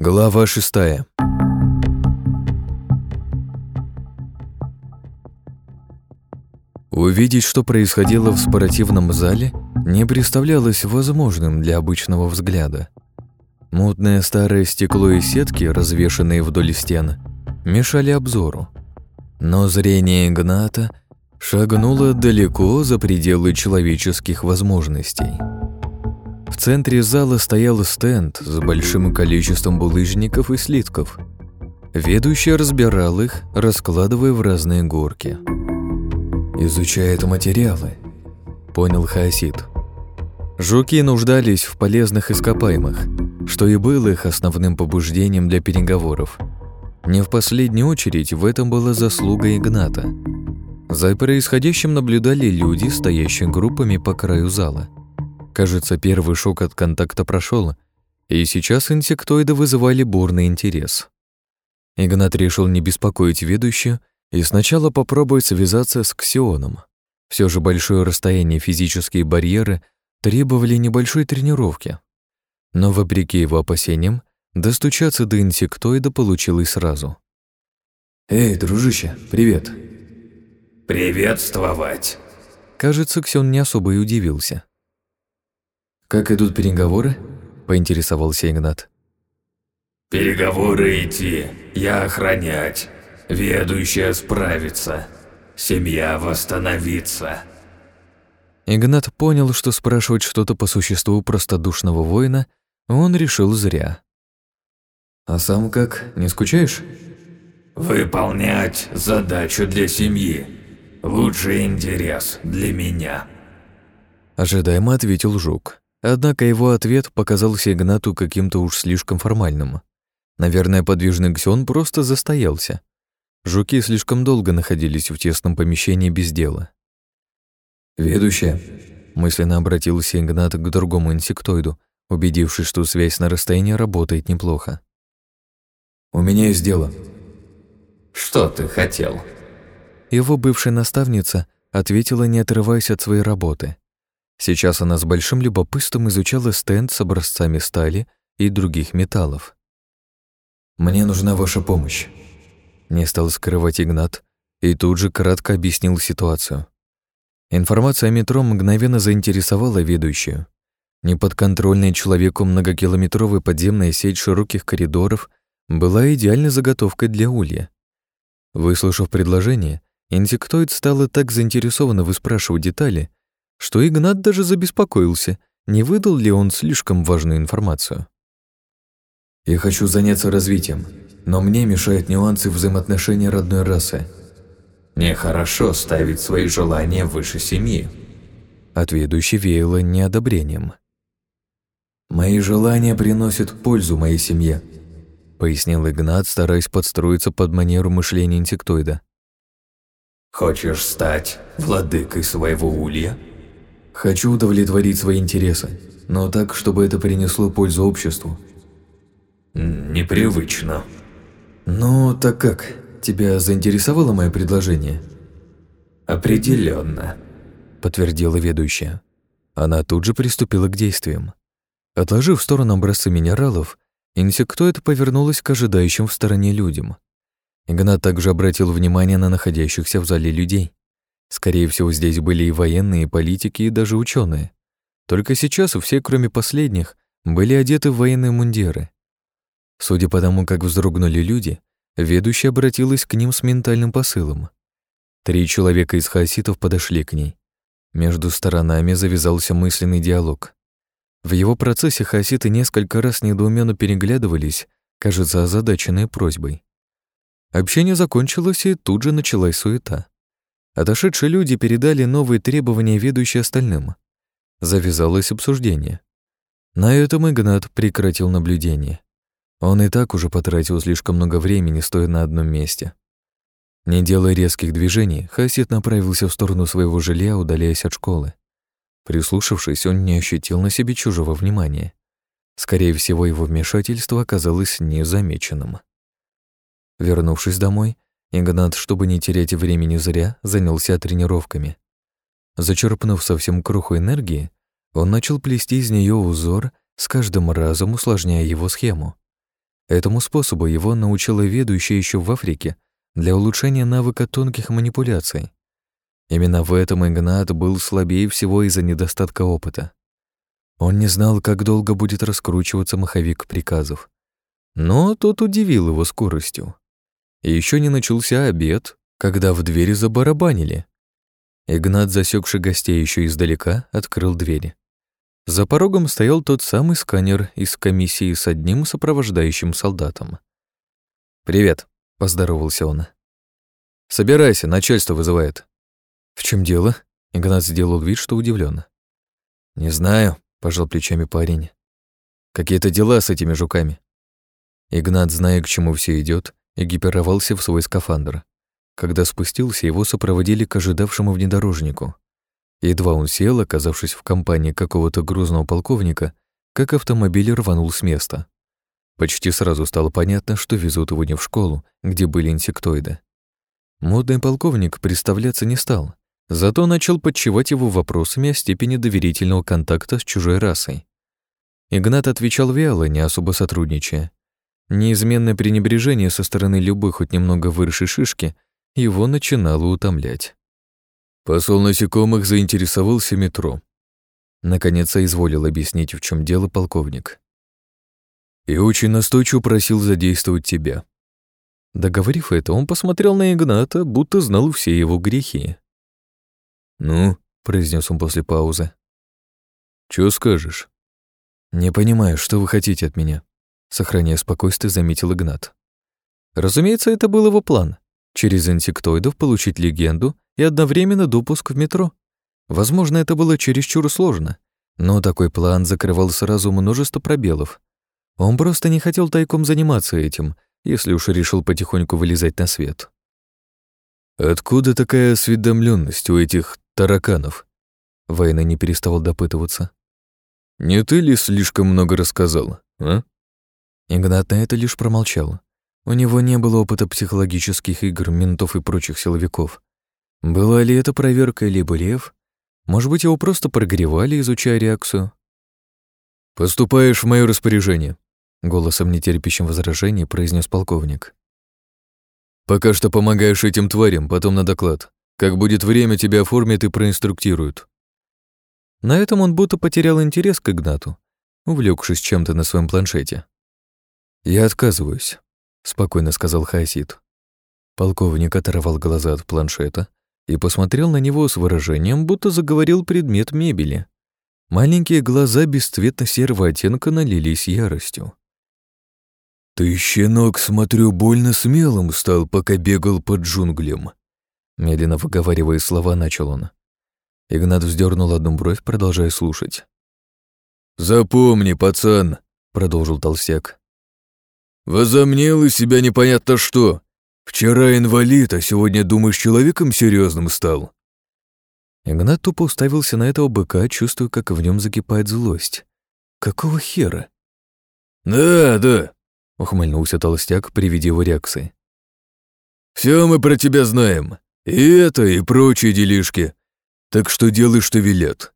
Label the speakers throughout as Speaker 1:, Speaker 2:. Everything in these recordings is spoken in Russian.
Speaker 1: Глава шестая. Увидеть, что происходило в спортивном зале, не представлялось возможным для обычного взгляда. Мутное старое стекло и сетки, развешанные вдоль стен, мешали обзору. Но зрение Игната шагнуло далеко за пределы человеческих возможностей. В центре зала стоял стенд с большим количеством булыжников и слитков. Ведущий разбирал их, раскладывая в разные горки. «Изучает материалы», — понял Хаосид. Жуки нуждались в полезных ископаемых, что и было их основным побуждением для переговоров. Не в последнюю очередь в этом была заслуга Игната. За происходящим наблюдали люди, стоящие группами по краю зала. Кажется, первый шок от контакта прошел, и сейчас инсектоиды вызывали бурный интерес. Игнат решил не беспокоить ведущую и сначала попробовать связаться с Ксионом. Все же большое расстояние физические барьеры требовали небольшой тренировки. Но, вопреки его опасениям, достучаться до инсектоида получилось сразу.
Speaker 2: «Эй, дружище, привет!»
Speaker 3: «Приветствовать!»
Speaker 1: Кажется, Ксен не особо и удивился.
Speaker 2: «Как идут переговоры?»
Speaker 1: — поинтересовался Игнат.
Speaker 3: «Переговоры идти, я охранять, ведущая справиться, семья восстановиться».
Speaker 1: Игнат понял, что спрашивать что-то по существу простодушного воина он решил зря.
Speaker 2: «А сам как, не скучаешь?»
Speaker 3: «Выполнять задачу для семьи. Лучший интерес для меня».
Speaker 1: Ожидаемо ответил Жук. Однако его ответ показался Игнату каким-то уж слишком формальным. Наверное, подвижный Ксион просто застоялся. Жуки слишком долго находились в тесном помещении без дела.
Speaker 2: «Ведущая», —
Speaker 1: мысленно обратился Игнат к другому инсектоиду, убедившись, что связь на расстоянии работает неплохо.
Speaker 2: «У меня есть дело».
Speaker 3: «Что ты хотел?»
Speaker 1: Его бывшая наставница ответила, не отрываясь от своей работы. Сейчас она с большим любопытством изучала стенд с образцами стали и других металлов.
Speaker 2: «Мне нужна ваша помощь», —
Speaker 1: не стал скрывать Игнат и тут же кратко объяснил ситуацию. Информация о метро мгновенно заинтересовала ведущую. Неподконтрольная человеку многокилометровая подземная сеть широких коридоров была идеальной заготовкой для улья. Выслушав предложение, инсектоид стала так заинтересованно выспрашивать детали, что Игнат даже забеспокоился, не выдал ли он слишком важную информацию.
Speaker 2: «Я хочу заняться развитием, но мне мешают нюансы взаимоотношений родной расы»,
Speaker 3: Нехорошо ставить свои желания выше семьи.
Speaker 1: От ведущей веяло неодобрением.
Speaker 2: «Мои желания приносят пользу моей семье», —
Speaker 1: пояснил Игнат, стараясь подстроиться под манеру мышления инсектоида.
Speaker 3: «Хочешь стать владыкой своего улья?»
Speaker 2: «Хочу удовлетворить свои интересы, но так, чтобы это принесло пользу обществу».
Speaker 3: «Непривычно».
Speaker 2: «Ну, так как?» Тебя заинтересовало мое предложение?
Speaker 3: Определенно,
Speaker 1: подтвердила ведущая. Она тут же приступила к действиям. Отложив в сторону образцы минералов, инсектоид повернулась к ожидающим в стороне людям. Игнат также обратил внимание на находящихся в зале людей. Скорее всего, здесь были и военные, и политики, и даже ученые. Только сейчас все, кроме последних, были одеты в военные мундиры. Судя по тому, как вздрогнули люди, Ведущая обратилась к ним с ментальным посылом. Три человека из хаоситов подошли к ней. Между сторонами завязался мысленный диалог. В его процессе хаоситы несколько раз недоуменно переглядывались, кажется, озадаченные просьбой. Общение закончилось, и тут же началась суета. Отошедшие люди передали новые требования ведущие остальным. Завязалось обсуждение. На этом Игнат прекратил наблюдение. Он и так уже потратил слишком много времени, стоя на одном месте. Не делая резких движений, Хасид направился в сторону своего жилья, удаляясь от школы. Прислушавшись, он не ощутил на себе чужого внимания. Скорее всего, его вмешательство оказалось незамеченным. Вернувшись домой, Игнат, чтобы не терять времени зря, занялся тренировками. Зачерпнув совсем кроху энергии, он начал плести из нее узор, с каждым разом усложняя его схему. Этому способу его научила ведущая еще в Африке для улучшения навыка тонких манипуляций. Именно в этом Игнат был слабее всего из-за недостатка опыта. Он не знал, как долго будет раскручиваться маховик приказов. Но тот удивил его скоростью. И еще не начался обед, когда в двери забарабанили. Игнат, засекший гостей еще издалека, открыл двери. За порогом стоял тот самый сканер из комиссии с одним сопровождающим солдатом. «Привет», — поздоровался он. «Собирайся, начальство вызывает». «В чем дело?» — Игнат сделал вид, что удивлен. «Не знаю», — пожал плечами парень. «Какие-то дела с этими жуками». Игнат, зная, к чему все идет, экипировался в свой скафандр. Когда спустился, его сопроводили к ожидавшему внедорожнику. Едва он сел, оказавшись в компании какого-то грузного полковника, как автомобиль рванул с места. Почти сразу стало понятно, что везут его не в школу, где были инсектоиды. Модный полковник представляться не стал, зато начал подчевать его вопросами о степени доверительного контакта с чужой расой. Игнат отвечал вяло, не особо сотрудничая. Неизменное пренебрежение со стороны любой хоть немного выросшей шишки его начинало утомлять. Посол насекомых заинтересовался метро. Наконец изволил объяснить, в чем дело полковник. И очень настойчиво просил задействовать тебя. Договорив это, он посмотрел на Игната, будто знал все его грехи. «Ну», — произнес он после паузы. «Чё скажешь?» «Не понимаю, что вы хотите от меня», — сохраняя спокойствие, заметил Игнат. Разумеется, это был его план — через инсектоидов получить легенду и одновременно допуск в метро. Возможно, это было чересчур сложно, но такой план закрывал сразу множество пробелов. Он просто не хотел тайком заниматься этим, если уж решил потихоньку вылезать на свет. «Откуда такая осведомленность у этих тараканов?» Война не переставал допытываться. «Не ты ли слишком много рассказал, а?» Игнат на это лишь промолчал. У него не было опыта психологических игр, ментов и прочих силовиков. Была ли это проверка либо лев? Может быть, его просто прогревали, изучая реакцию? «Поступаешь в мое распоряжение», — голосом нетерпящим возражений произнес полковник. «Пока что помогаешь этим тварям, потом на доклад. Как будет время, тебя оформят и проинструктируют». На этом он будто потерял интерес к Игнату, увлекшись чем-то на своем планшете. «Я отказываюсь», — спокойно сказал Хасид. Полковник оторвал глаза от планшета, и посмотрел на него с выражением, будто заговорил предмет мебели. Маленькие глаза бесцветно-серого оттенка налились яростью. «Ты, щенок, смотрю, больно смелым стал, пока бегал под джунглем», медленно выговаривая слова, начал он. Игнат вздернул одну бровь, продолжая слушать. «Запомни, пацан», — продолжил толстяк. «Возомнил из себя непонятно что, Вчера инвалид, а сегодня, думаешь, человеком серьезным стал?» Игнат тупо уставился на этого быка, чувствуя, как в нем закипает злость. «Какого хера?» «Да, да», — ухмыльнулся толстяк при виде его реакции. «Все мы про тебя знаем. И это, и прочие делишки. Так что делай, что велят.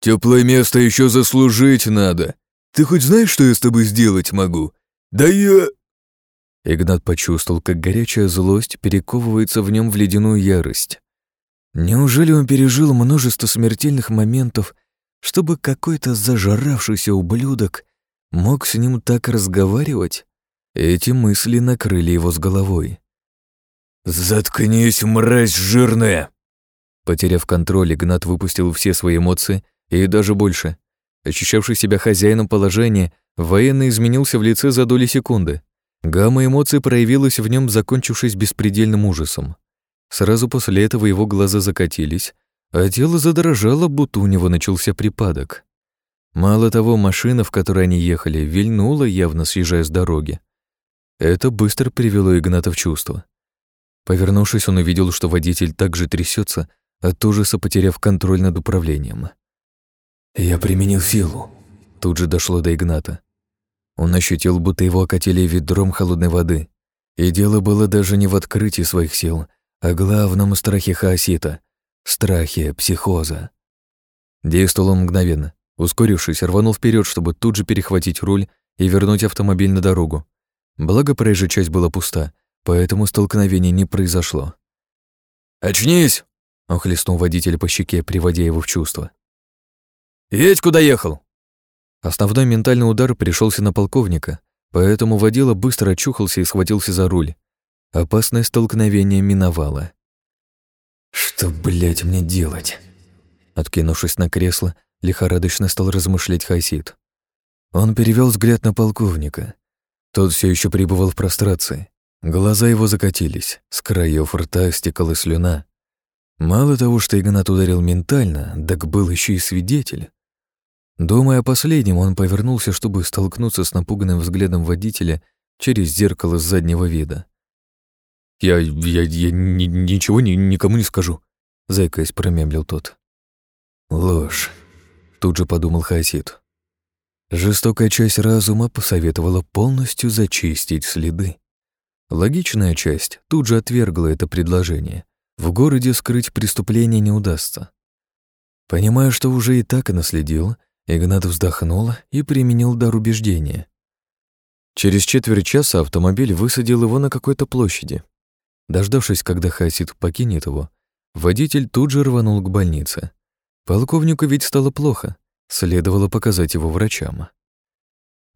Speaker 1: Теплое место еще заслужить надо. Ты хоть знаешь, что я с тобой сделать могу? Да я...» Игнат почувствовал, как горячая злость перековывается в нем в ледяную ярость. Неужели он пережил множество смертельных моментов, чтобы какой-то зажаравшийся ублюдок мог с ним так разговаривать? Эти мысли накрыли его с головой. «Заткнись, мразь жирная!» Потеряв контроль, Игнат выпустил все свои эмоции и даже больше. Ощущавший себя хозяином положения, военный изменился в лице за доли секунды. Гамма эмоций проявилась в нем, закончившись беспредельным ужасом. Сразу после этого его глаза закатились, а тело задрожало, будто у него начался припадок. Мало того, машина, в которой они ехали, вильнула, явно съезжая с дороги. Это быстро привело Игната в чувство. Повернувшись, он увидел, что водитель также трясется, от ужаса потеряв контроль над управлением. «Я применил силу», — тут же дошло до Игната. Он ощутил, будто его окатили ведром холодной воды. И дело было даже не в открытии своих сил, а главном страхе хаосита — страхе психоза. Действовал он мгновенно. Ускорившись, рванул вперед, чтобы тут же перехватить руль и вернуть автомобиль на дорогу. Благо, проезжая часть была пуста, поэтому столкновения не произошло.
Speaker 2: «Очнись!» — он хлестнул водителя по щеке, приводя его в чувство. «Едь, куда ехал!»
Speaker 1: Основной ментальный удар пришелся на полковника, поэтому водила быстро очухался и схватился за руль. Опасное столкновение миновало.
Speaker 2: «Что, блядь, мне делать?»
Speaker 1: Откинувшись на кресло, лихорадочно стал размышлять Хасид. Он перевел взгляд на полковника. Тот все еще пребывал в прострации. Глаза его закатились, с краев рта стекала слюна. Мало того, что Игнат ударил ментально, так был еще и свидетель. Думая о последнем, он повернулся, чтобы столкнуться с напуганным взглядом водителя через зеркало заднего вида. «Я... я... я ни, ничего ни, никому не скажу», — заикаясь, промямлил тот.
Speaker 2: «Ложь», —
Speaker 1: тут же подумал Хасид. Жестокая часть разума посоветовала полностью зачистить следы. Логичная часть тут же отвергла это предложение. В городе скрыть преступление не удастся. Понимая, что уже и так и наследил, Игнат вздохнул и применил дар убеждения. Через четверть часа автомобиль высадил его на какой-то площади. Дождавшись, когда Хасид покинет его, водитель тут же рванул к больнице. Полковнику ведь стало плохо, следовало показать его врачам.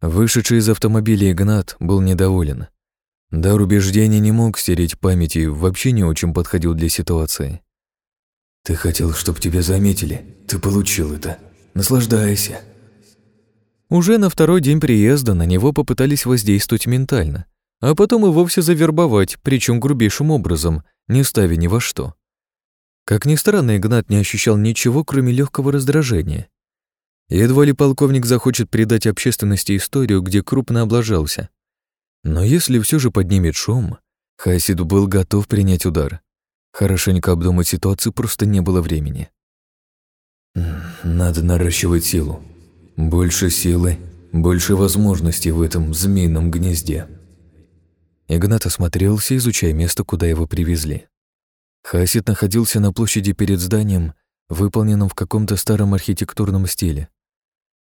Speaker 1: Вышедший из автомобиля Игнат был недоволен. Дар убеждения не мог стереть памяти и вообще не очень подходил для ситуации.
Speaker 2: «Ты хотел, чтобы тебя заметили. Ты получил это. Наслаждайся».
Speaker 1: Уже на второй день приезда на него попытались воздействовать ментально, а потом и вовсе завербовать, причем грубейшим образом, не ставя ни во что. Как ни странно, Игнат не ощущал ничего, кроме легкого раздражения. Едва ли полковник захочет передать общественности историю, где крупно облажался. Но если все же поднимет шум, Хасид был готов принять удар. Хорошенько обдумать ситуацию просто не было времени.
Speaker 2: «Надо наращивать силу. Больше силы, больше возможностей в этом змеином гнезде».
Speaker 1: Игнат осмотрелся, изучая место, куда его привезли. Хасид находился на площади перед зданием, выполненном в каком-то старом архитектурном стиле.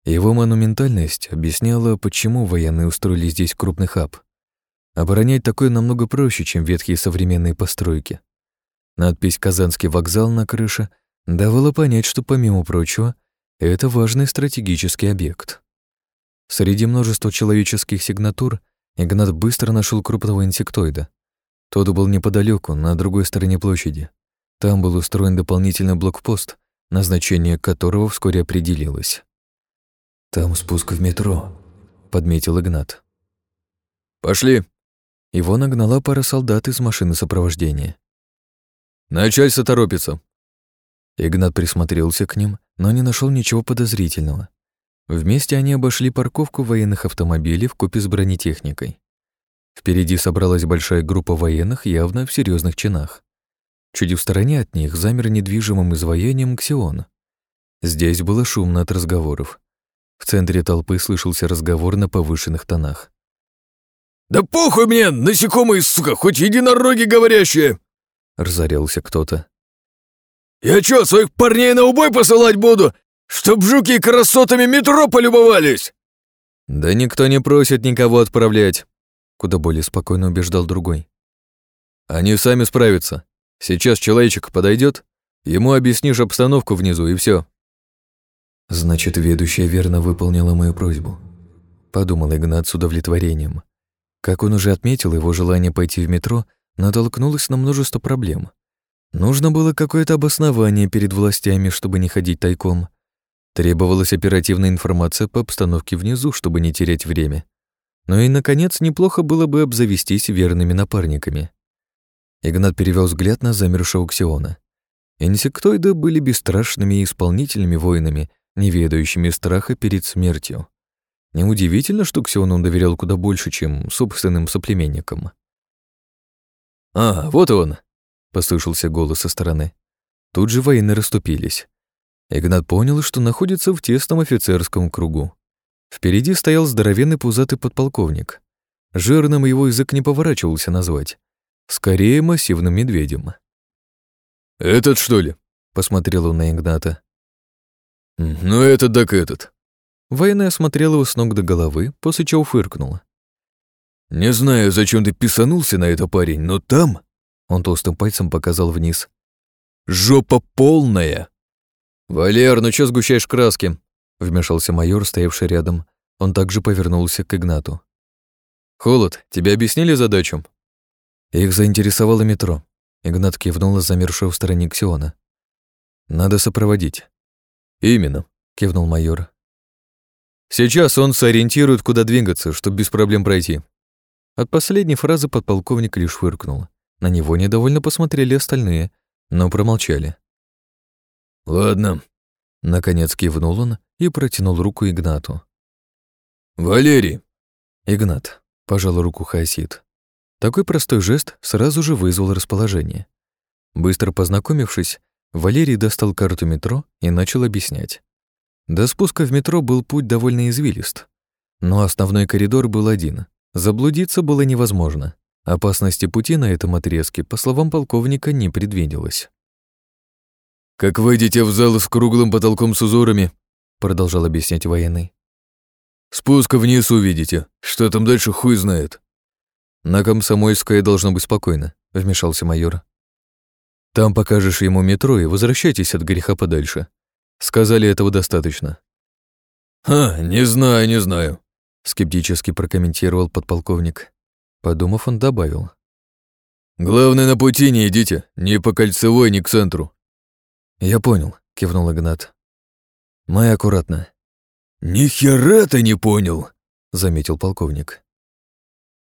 Speaker 1: Его монументальность объясняла, почему военные устроили здесь крупный хаб. Оборонять такое намного проще, чем ветхие современные постройки. Надпись «Казанский вокзал» на крыше давала понять, что, помимо прочего, это важный стратегический объект. Среди множества человеческих сигнатур Игнат быстро нашел крупного инсектоида. Тот был неподалеку, на другой стороне площади. Там был устроен дополнительный блокпост, назначение которого вскоре определилось.
Speaker 2: «Там спуск в метро», — подметил Игнат.
Speaker 1: «Пошли!» Его нагнала пара солдат из машины сопровождения. «Начальство торопится!» Игнат присмотрелся к ним, но не нашел ничего подозрительного. Вместе они обошли парковку военных автомобилей в купе с бронетехникой. Впереди собралась большая группа военных, явно в серьезных чинах. Чуть в стороне от них замер недвижимым изваянием Ксион. Здесь было шумно от разговоров. В центре толпы слышался разговор на повышенных тонах.
Speaker 3: «Да похуй мне, насекомые, сука, хоть единороги говорящие!»
Speaker 1: Разорялся кто-то.
Speaker 3: «Я чё, своих парней на убой посылать буду, чтоб жуки красотами метро полюбовались?»
Speaker 1: «Да никто не просит никого отправлять», куда более спокойно убеждал другой. Они сами справятся. Сейчас человечек подойдет, ему объяснишь обстановку внизу и все.
Speaker 2: Значит, ведущая верно выполнила мою просьбу,
Speaker 1: подумал Игнат с удовлетворением. Как он уже отметил, его желание пойти в метро натолкнулось на множество проблем. Нужно было какое-то обоснование перед властями, чтобы не ходить тайком. Требовалась оперативная информация по обстановке внизу, чтобы не терять время. Ну и, наконец, неплохо было бы обзавестись верными напарниками. Игнат перевел взгляд на замершего Ксиона. Инсектоиды были бесстрашными и исполнительными воинами, не ведающими страха перед смертью. Неудивительно, что Ксиону доверял куда больше, чем собственным соплеменникам. «А, вот он!» — послышался голос со стороны. Тут же воины расступились. Игнат понял, что находится в тесном офицерском кругу. Впереди стоял здоровенный пузатый подполковник. Жирным его язык не поворачивался назвать. Скорее, массивным медведем.
Speaker 3: «Этот, что ли?»
Speaker 1: — посмотрел он на Игната.
Speaker 3: «Ну, этот так этот».
Speaker 1: Военный осмотрел его с ног до головы, после чего фыркнула.
Speaker 3: Не знаю, зачем ты писанулся на это, парень, но там...»
Speaker 1: Он толстым пальцем показал вниз.
Speaker 3: «Жопа полная!»
Speaker 1: «Валер, ну чё сгущаешь краски?» Вмешался майор, стоявший рядом. Он также повернулся к Игнату. «Холод, тебе объяснили задачу?» Их заинтересовало метро. Игнат кивнул замершего в стороне Ксиона. «Надо сопроводить». «Именно», — кивнул майор. «Сейчас он сориентирует, куда двигаться, чтобы без проблем пройти». От последней фразы подполковник лишь фыркнул. На него недовольно посмотрели остальные, но промолчали.
Speaker 3: «Ладно», —
Speaker 1: наконец кивнул он и протянул руку Игнату.
Speaker 3: «Валерий!»
Speaker 1: «Игнат», — пожал руку Хасид. Такой простой жест сразу же вызвал расположение. Быстро познакомившись, Валерий достал карту метро и начал объяснять. До спуска в метро был путь довольно извилист, но основной коридор был один. Заблудиться было невозможно. Опасности пути на этом отрезке, по словам полковника, не предвиделось.
Speaker 3: «Как выйдете в зал с круглым потолком с узорами», — продолжал объяснять военный. «Спуск вниз увидите. Что там дальше, хуй знает».
Speaker 1: «На Комсомольской должно быть спокойно», — вмешался майор. Там покажешь ему метро и возвращайтесь от греха подальше. Сказали, этого достаточно.
Speaker 3: «Ха, не знаю, не знаю», —
Speaker 1: скептически прокомментировал подполковник. Подумав, он добавил.
Speaker 3: «Главное, на пути не идите, ни по кольцевой, ни к центру».
Speaker 1: «Я понял», — кивнул Игнат. «Мы аккуратно».
Speaker 3: «Ни хера ты не понял», —
Speaker 1: заметил полковник.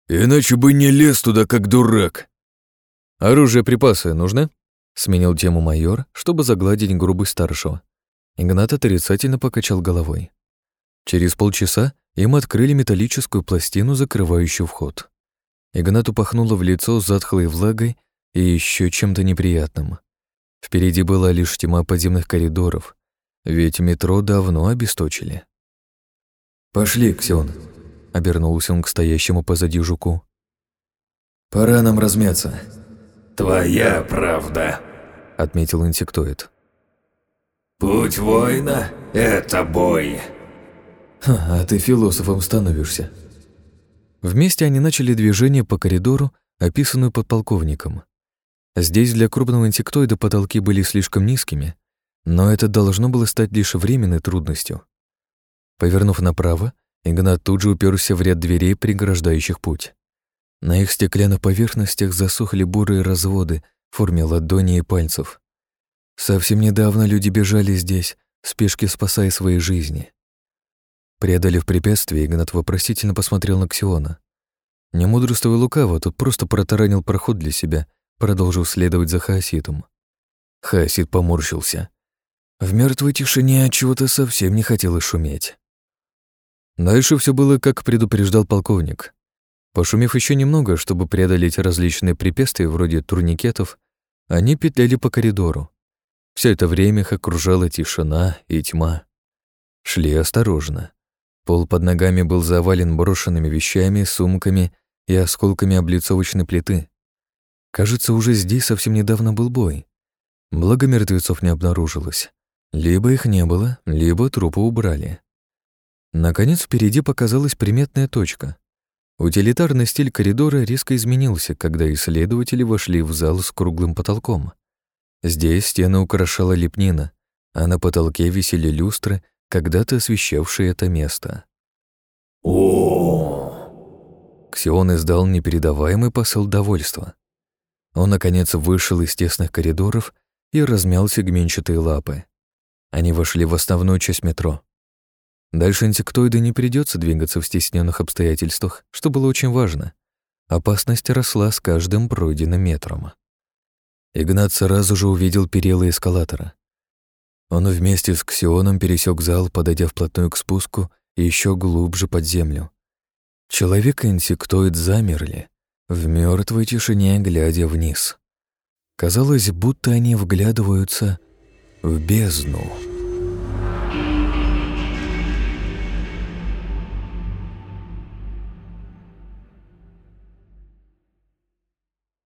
Speaker 3: «Иначе бы не лез туда, как дурак».
Speaker 1: «Оружие, припасы нужны?» Сменил тему майор, чтобы загладить грубость старшего. Игнат отрицательно покачал головой. Через полчаса им открыли металлическую пластину, закрывающую вход. Игнату пахнуло в лицо затхлой влагой и еще чем-то неприятным. Впереди была лишь тьма подземных коридоров, ведь метро давно обесточили.
Speaker 2: «Пошли, Ксион», —
Speaker 1: обернулся он к стоящему позади жуку.
Speaker 2: «Пора нам размяться».
Speaker 4: «Твоя правда»,
Speaker 1: отметил инсектоид.
Speaker 4: «Путь воина — это бой».
Speaker 2: Ха, а ты философом становишься.
Speaker 1: Вместе они начали движение по коридору, описанную подполковником. Здесь для крупного инсектоида потолки были слишком низкими, но это должно было стать лишь временной трудностью. Повернув направо, Игнат тут же уперся в ряд дверей, преграждающих путь. На их стеклянных поверхностях засохли бурые разводы, в форме ладони и пальцев. Совсем недавно люди бежали здесь, в спешке спасая свои жизни. Преодолев препятствие, Игнат вопросительно посмотрел на Ксиона. Не мудрствуя лукаво, тот просто протаранил проход для себя, продолжив следовать за Хаоситом. Хаосит поморщился. В мертвой тишине от чего-то совсем не хотелось шуметь. Дальше все было, как предупреждал полковник. Пошумев еще немного, чтобы преодолеть различные препятствия вроде турникетов, они петляли по коридору. Все это время их окружала тишина и тьма. Шли осторожно. Пол под ногами был завален брошенными вещами, сумками и осколками облицовочной плиты. Кажется, уже здесь совсем недавно был бой. Благо мертвецов не обнаружилось. Либо их не было, либо трупы убрали. Наконец впереди показалась приметная точка. Утилитарный стиль коридора резко изменился, когда исследователи вошли в зал с круглым потолком. Здесь стены украшала лепнина, а на потолке висели люстры, когда-то освещавшие это место.
Speaker 4: о
Speaker 1: Ксион издал непередаваемый посыл довольства. Он, наконец, вышел из тесных коридоров и размял сегменчатые лапы. Они вошли в основную часть метро. Дальше инсектоиду не придется двигаться в стесненных обстоятельствах, что было очень важно. Опасность росла с каждым пройденным метром. Игнат сразу же увидел перила эскалатора. Он вместе с Ксионом пересек зал, подойдя вплотную к спуску и еще глубже под землю. Человек и инсектоид замерли, в мертвой тишине глядя вниз. Казалось, будто они вглядываются в бездну.